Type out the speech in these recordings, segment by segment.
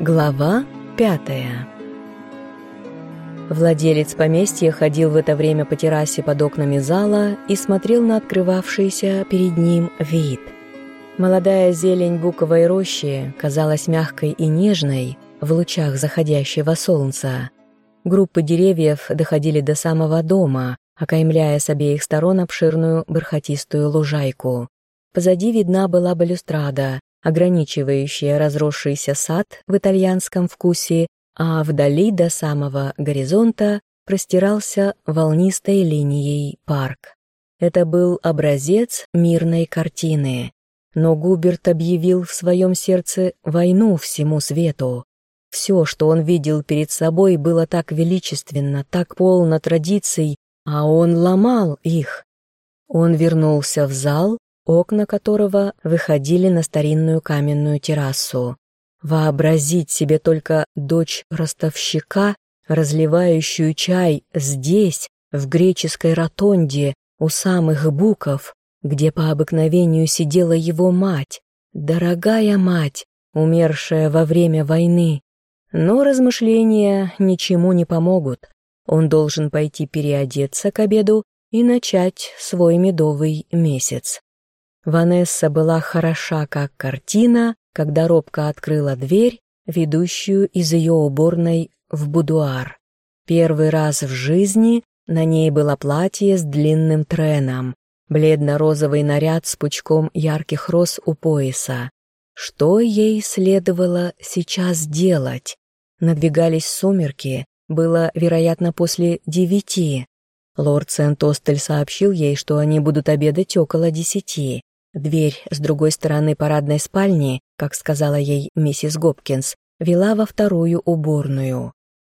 Глава пятая Владелец поместья ходил в это время по террасе под окнами зала и смотрел на открывавшийся перед ним вид. Молодая зелень буковой рощи казалась мягкой и нежной в лучах заходящего солнца. Группы деревьев доходили до самого дома, окаймляя с обеих сторон обширную бархатистую лужайку. Позади видна была балюстрада, ограничивающая разросшийся сад в итальянском вкусе, а вдали до самого горизонта простирался волнистой линией парк. Это был образец мирной картины. Но Губерт объявил в своем сердце войну всему свету. Все, что он видел перед собой, было так величественно, так полно традиций, а он ломал их. Он вернулся в зал, окна которого выходили на старинную каменную террасу. Вообразить себе только дочь ростовщика, разливающую чай здесь, в греческой ротонде, у самых буков, где по обыкновению сидела его мать, дорогая мать, умершая во время войны. Но размышления ничему не помогут. Он должен пойти переодеться к обеду и начать свой медовый месяц. Ванесса была хороша как картина, когда робко открыла дверь, ведущую из ее уборной в будуар. Первый раз в жизни на ней было платье с длинным треном, бледно-розовый наряд с пучком ярких роз у пояса. Что ей следовало сейчас делать? Надвигались сумерки, было, вероятно, после девяти. Лорд Сент-Остель сообщил ей, что они будут обедать около десяти. Дверь с другой стороны парадной спальни, как сказала ей миссис Гопкинс, вела во вторую уборную.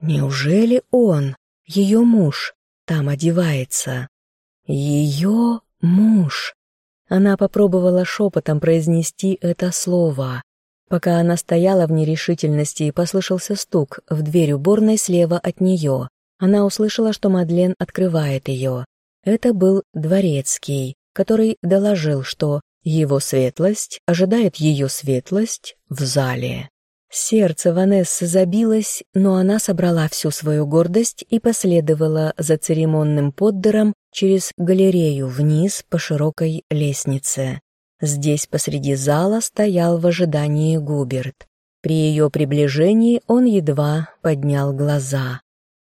Неужели он, ее муж, там одевается? Ее муж. Она попробовала шепотом произнести это слово. Пока она стояла в нерешительности, послышался стук в дверь уборной слева от нее. Она услышала, что Мадлен открывает ее. Это был дворецкий который доложил, что его светлость ожидает ее светлость в зале. Сердце Ванессы забилось, но она собрала всю свою гордость и последовала за церемонным поддером через галерею вниз по широкой лестнице. Здесь посреди зала стоял в ожидании Губерт. При ее приближении он едва поднял глаза.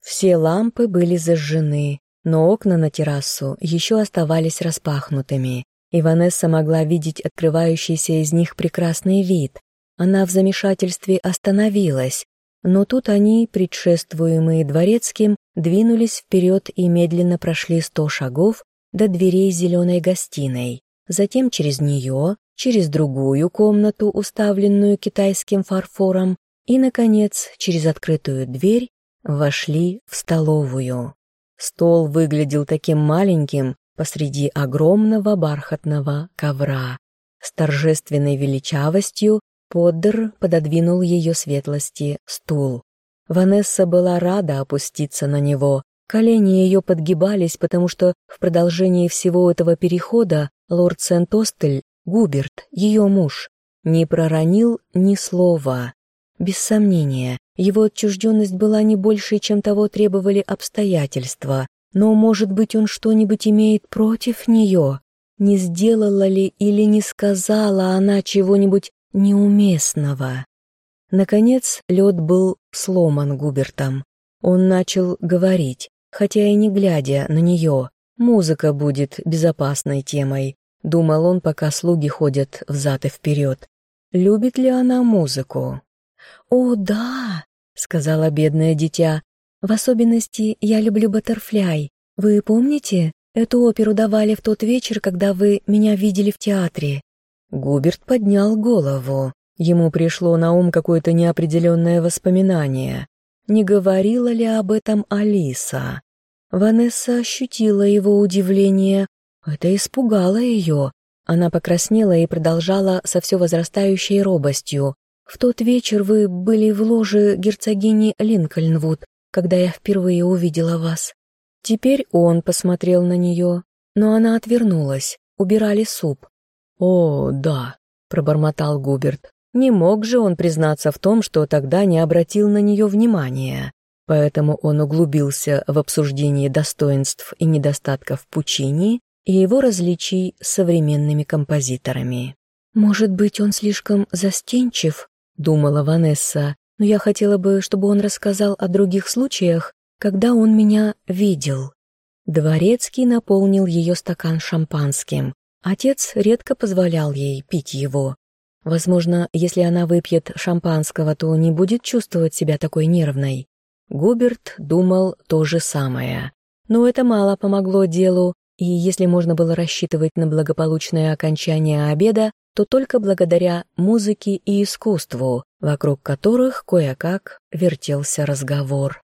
Все лампы были зажжены, но окна на террасу еще оставались распахнутыми, и Ванесса могла видеть открывающийся из них прекрасный вид. Она в замешательстве остановилась, но тут они, предшествуемые дворецким, двинулись вперед и медленно прошли сто шагов до дверей зеленой гостиной, затем через нее, через другую комнату, уставленную китайским фарфором, и, наконец, через открытую дверь вошли в столовую. Стол выглядел таким маленьким посреди огромного бархатного ковра. С торжественной величавостью Поддер пододвинул ее светлости стул. Ванесса была рада опуститься на него. Колени ее подгибались, потому что в продолжении всего этого перехода лорд Сент-Остель, Губерт, ее муж, не проронил ни слова. Без сомнения, его отчужденность была не большей, чем того требовали обстоятельства, но, может быть, он что-нибудь имеет против нее? Не сделала ли или не сказала она чего-нибудь неуместного? Наконец, лед был сломан Губертом. Он начал говорить, хотя и не глядя на нее. Музыка будет безопасной темой, думал он, пока слуги ходят взад и вперед. Любит ли она музыку? «О, да!» — сказала бедное дитя. «В особенности я люблю «Баттерфляй». Вы помните? Эту оперу давали в тот вечер, когда вы меня видели в театре». Губерт поднял голову. Ему пришло на ум какое-то неопределенное воспоминание. Не говорила ли об этом Алиса? Ванесса ощутила его удивление. Это испугало ее. Она покраснела и продолжала со все возрастающей робостью. В тот вечер вы были в ложе герцогини Линкольнвуд, когда я впервые увидела вас. Теперь он посмотрел на нее, но она отвернулась, убирали суп. «О, да», — пробормотал Губерт, Не мог же он признаться в том, что тогда не обратил на нее внимания. Поэтому он углубился в обсуждение достоинств и недостатков Пучини и его различий с современными композиторами. «Может быть, он слишком застенчив?» — думала Ванесса, «но я хотела бы, чтобы он рассказал о других случаях, когда он меня видел». Дворецкий наполнил ее стакан шампанским. Отец редко позволял ей пить его. Возможно, если она выпьет шампанского, то не будет чувствовать себя такой нервной. Губерт думал то же самое. Но это мало помогло делу, и если можно было рассчитывать на благополучное окончание обеда, то только благодаря музыке и искусству, вокруг которых кое-как вертелся разговор.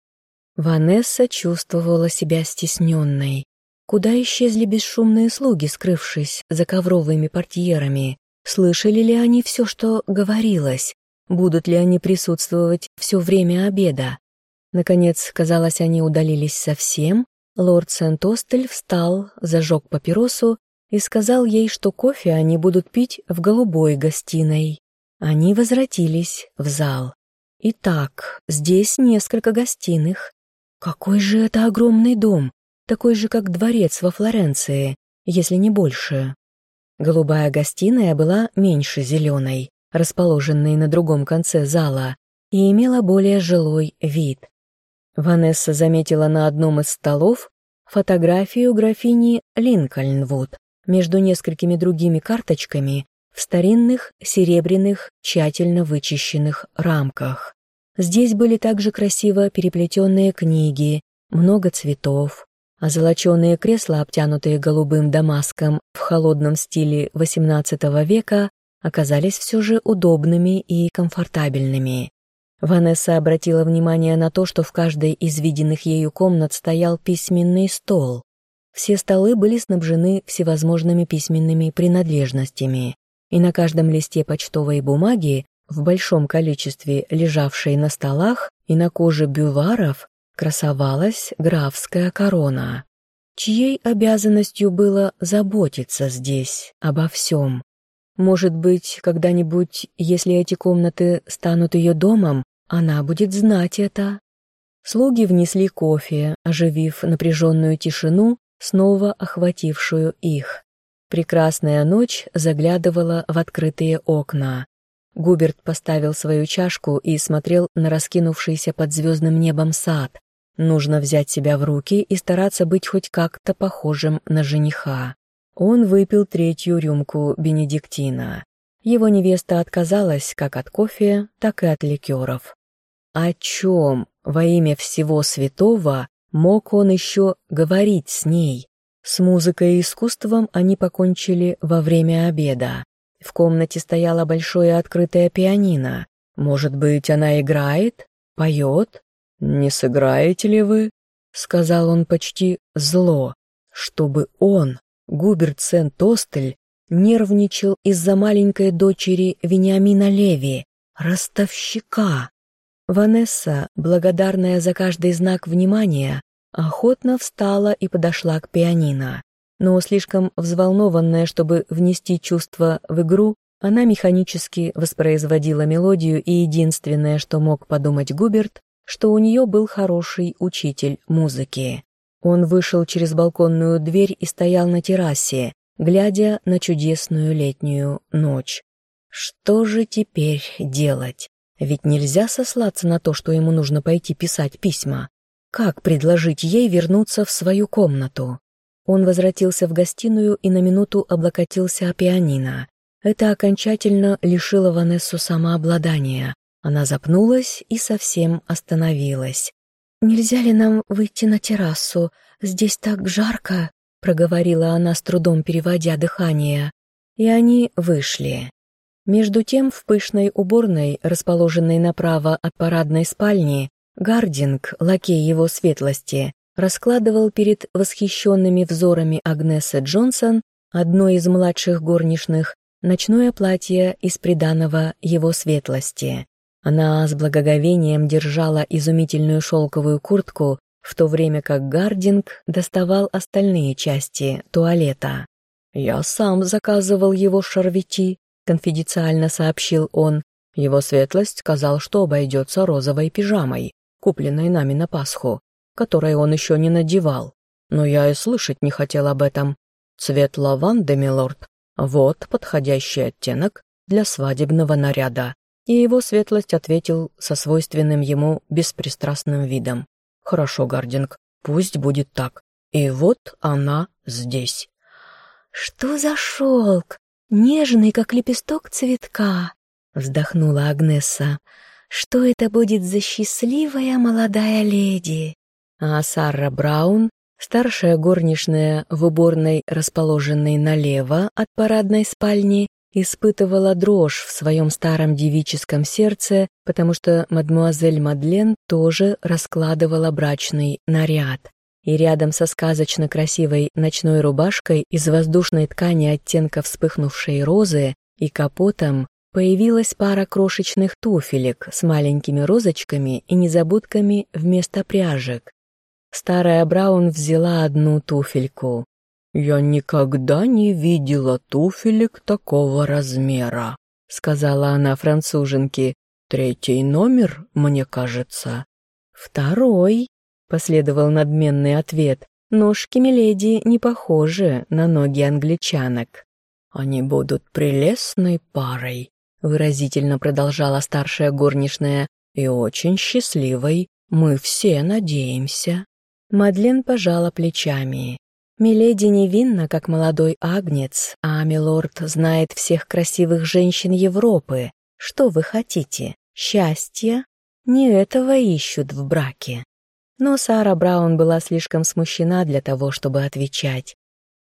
Ванесса чувствовала себя стесненной. Куда исчезли бесшумные слуги, скрывшись за ковровыми портьерами? Слышали ли они все, что говорилось? Будут ли они присутствовать все время обеда? Наконец, казалось, они удалились совсем. Лорд Сент-Остель встал, зажег папиросу и сказал ей, что кофе они будут пить в голубой гостиной. Они возвратились в зал. Итак, здесь несколько гостиных. Какой же это огромный дом, такой же, как дворец во Флоренции, если не больше. Голубая гостиная была меньше зеленой, расположенной на другом конце зала, и имела более жилой вид. Ванесса заметила на одном из столов фотографию графини Линкольнвуд между несколькими другими карточками в старинных серебряных тщательно вычищенных рамках. Здесь были также красиво переплетенные книги, много цветов, а золоченые кресла, обтянутые голубым дамаском в холодном стиле XVIII века, оказались все же удобными и комфортабельными. Ванесса обратила внимание на то, что в каждой из виденных ею комнат стоял письменный стол. Все столы были снабжены всевозможными письменными принадлежностями, и на каждом листе почтовой бумаги в большом количестве лежавшей на столах и на коже бюваров красовалась графская корона. Чьей обязанностью было заботиться здесь обо всем? Может быть, когда-нибудь, если эти комнаты станут ее домом, она будет знать это. Слуги внесли кофе, оживив напряженную тишину, снова охватившую их. Прекрасная ночь заглядывала в открытые окна. Губерт поставил свою чашку и смотрел на раскинувшийся под звездным небом сад. Нужно взять себя в руки и стараться быть хоть как-то похожим на жениха. Он выпил третью рюмку бенедиктина. Его невеста отказалась как от кофе, так и от ликеров. О чем во имя всего святого мог он еще говорить с ней? С музыкой и искусством они покончили во время обеда. В комнате стояло большое открытое пианино. Может быть, она играет? Поет? Не сыграете ли вы? Сказал он почти зло, чтобы он, Губерт Сент-Остель, нервничал из-за маленькой дочери Вениамина Леви, ростовщика. Ванесса, благодарная за каждый знак внимания, охотно встала и подошла к пианино но слишком взволнованная, чтобы внести чувство в игру, она механически воспроизводила мелодию, и единственное, что мог подумать Губерт, что у нее был хороший учитель музыки. Он вышел через балконную дверь и стоял на террасе, глядя на чудесную летнюю ночь. Что же теперь делать? Ведь нельзя сослаться на то, что ему нужно пойти писать письма. Как предложить ей вернуться в свою комнату? Он возвратился в гостиную и на минуту облокотился о пианино. Это окончательно лишило Ванессу самообладания. Она запнулась и совсем остановилась. «Нельзя ли нам выйти на террасу? Здесь так жарко», — проговорила она с трудом, переводя дыхание. И они вышли. Между тем в пышной уборной, расположенной направо от парадной спальни, Гардинг, лакей его светлости, раскладывал перед восхищенными взорами Агнеса Джонсон, одной из младших горничных, ночное платье из приданого его светлости. Она с благоговением держала изумительную шелковую куртку, в то время как Гардинг доставал остальные части туалета. «Я сам заказывал его шарвети», — конфиденциально сообщил он. Его светлость сказал, что обойдется розовой пижамой, купленной нами на Пасху, которой он еще не надевал. Но я и слышать не хотел об этом. Цвет лаванды, милорд, вот подходящий оттенок для свадебного наряда. И его светлость ответил со свойственным ему беспристрастным видом. Хорошо, Гардинг, пусть будет так. И вот она здесь. Что за шелк? Нежный, как лепесток цветка, вздохнула Агнеса. Что это будет за счастливая молодая леди? А Сара Браун, старшая горничная в уборной, расположенной налево от парадной спальни, испытывала дрожь в своем старом девическом сердце, потому что мадмуазель Мадлен тоже раскладывала брачный наряд. И рядом со сказочно красивой ночной рубашкой из воздушной ткани оттенка вспыхнувшей розы и капотом Появилась пара крошечных туфелек с маленькими розочками и незабудками вместо пряжек. Старая Браун взяла одну туфельку. «Я никогда не видела туфелек такого размера», — сказала она француженке. «Третий номер, мне кажется». «Второй», — последовал надменный ответ. «Ножки Миледи не похожи на ноги англичанок». «Они будут прелестной парой», выразительно продолжала старшая горничная, и очень счастливой. Мы все надеемся. Мадлен пожала плечами. Миледи невинна, как молодой агнец, а милорд знает всех красивых женщин Европы. Что вы хотите? Счастья? Не этого ищут в браке. Но Сара Браун была слишком смущена для того, чтобы отвечать.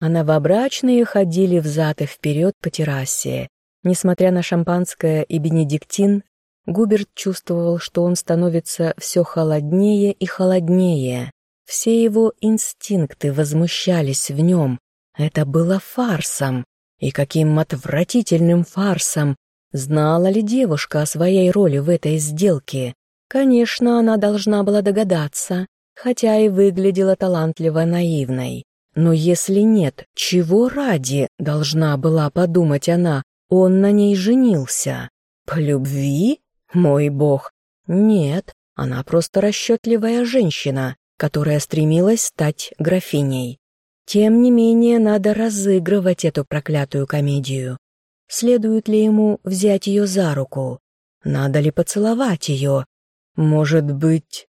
А новобрачные ходили взад и вперед по террасе, Несмотря на шампанское и бенедиктин, Губерт чувствовал, что он становится все холоднее и холоднее. Все его инстинкты возмущались в нем. Это было фарсом. И каким отвратительным фарсом! Знала ли девушка о своей роли в этой сделке? Конечно, она должна была догадаться, хотя и выглядела талантливо наивной. Но если нет, чего ради должна была подумать она, он на ней женился. По любви? Мой бог. Нет, она просто расчетливая женщина, которая стремилась стать графиней. Тем не менее, надо разыгрывать эту проклятую комедию. Следует ли ему взять ее за руку? Надо ли поцеловать ее? Может быть...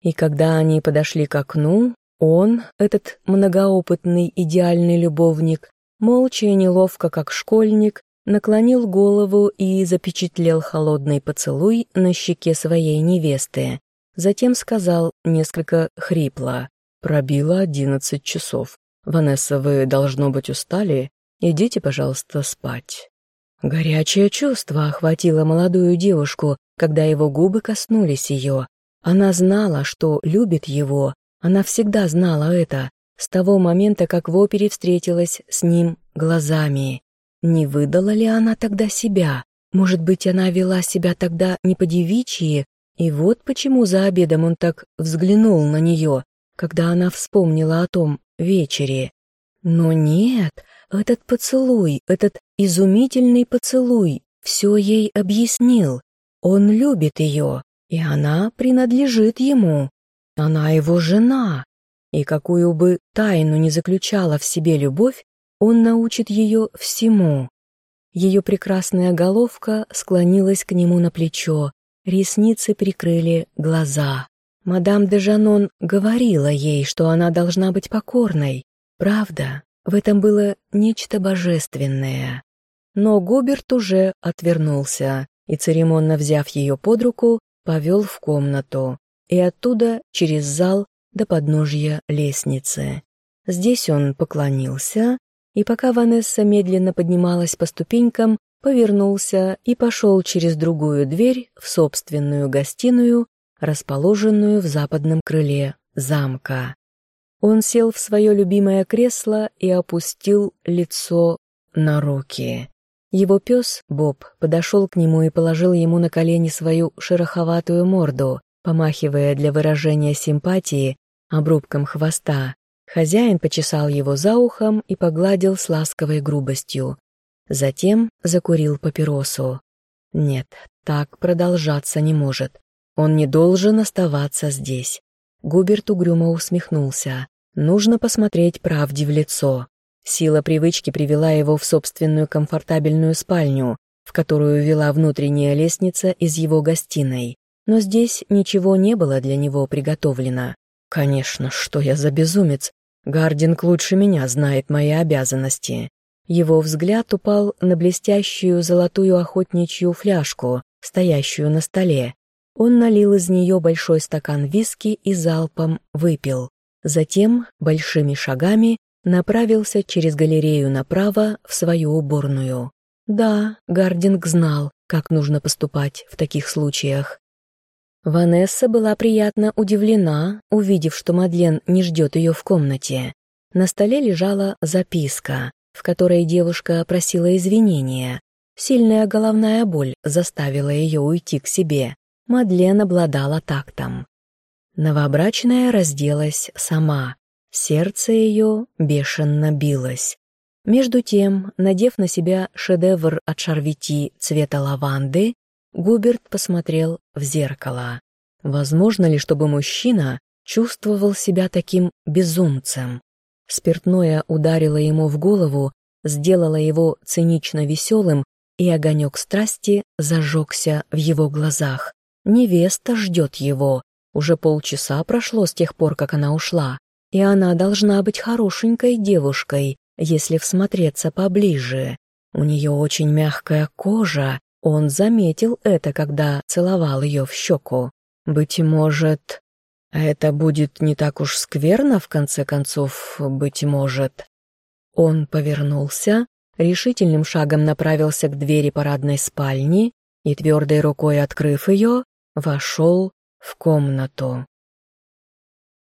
И когда они подошли к окну, он, этот многоопытный идеальный любовник, молча и неловко, как школьник, наклонил голову и запечатлел холодный поцелуй на щеке своей невесты. Затем сказал несколько хрипло. «Пробило одиннадцать часов. Ванесса, вы, должно быть, устали? Идите, пожалуйста, спать». Горячее чувство охватило молодую девушку, когда его губы коснулись ее. Она знала, что любит его. Она всегда знала это, с того момента, как в опере встретилась с ним глазами. Не выдала ли она тогда себя? Может быть, она вела себя тогда не по-девичьи, и вот почему за обедом он так взглянул на нее, когда она вспомнила о том вечере. Но нет, этот поцелуй, этот изумительный поцелуй все ей объяснил. Он любит ее, и она принадлежит ему. Она его жена. И какую бы тайну не заключала в себе любовь, он научит ее всему. Ее прекрасная головка склонилась к нему на плечо, ресницы прикрыли глаза. Мадам де Жанон говорила ей, что она должна быть покорной. Правда, в этом было нечто божественное. Но Губерт уже отвернулся и, церемонно взяв ее под руку, повел в комнату и оттуда через зал до подножья лестницы. Здесь он поклонился и пока Ванесса медленно поднималась по ступенькам, повернулся и пошел через другую дверь в собственную гостиную, расположенную в западном крыле замка. Он сел в свое любимое кресло и опустил лицо на руки. Его пес, Боб, подошел к нему и положил ему на колени свою шероховатую морду, помахивая для выражения симпатии обрубком хвоста. Хозяин почесал его за ухом и погладил с ласковой грубостью. Затем закурил папиросу. Нет, Так продолжаться не может. Он не должен оставаться здесь. Губерт угрюмо усмехнулся. Нужно посмотреть правде в лицо. Сила привычки привела его в собственную комфортабельную спальню, в которую вела внутренняя лестница из его гостиной. Но здесь ничего не было для него приготовлено. Конечно, что я за безумец. Гардинг лучше меня знает мои обязанности. Его взгляд упал на блестящую золотую охотничью фляжку, стоящую на столе. Он налил из нее большой стакан виски и залпом выпил. Затем, большими шагами, направился через галерею направо в свою уборную. Да, Гардинг знал, как нужно поступать в таких случаях. Ванесса была приятно удивлена, увидев, что Мадлен не ждет ее в комнате. На столе лежала записка, в которой девушка просила извинения. Сильная головная боль заставила ее уйти к себе. Мадлен обладала тактом. Новобрачная разделась сама. Сердце ее бешено билось. Между тем, надев на себя шедевр от Шарвити цвета лаванды, Губерт посмотрел в зеркало. Возможно ли, чтобы мужчина чувствовал себя таким безумцем? Спиртное ударило ему в голову, сделало его цинично веселым, и огонек страсти зажегся в его глазах. Невеста ждет его. Уже полчаса прошло с тех пор, как она ушла, и она должна быть хорошенькой девушкой, если всмотреться поближе. У нее очень мягкая кожа, он заметил это, когда целовал ее в щеку. Быть может, это будет не так уж скверно, в конце концов, быть может. Он повернулся, решительным шагом направился к двери парадной спальни и, твердой рукой открыв ее, вошел в комнату.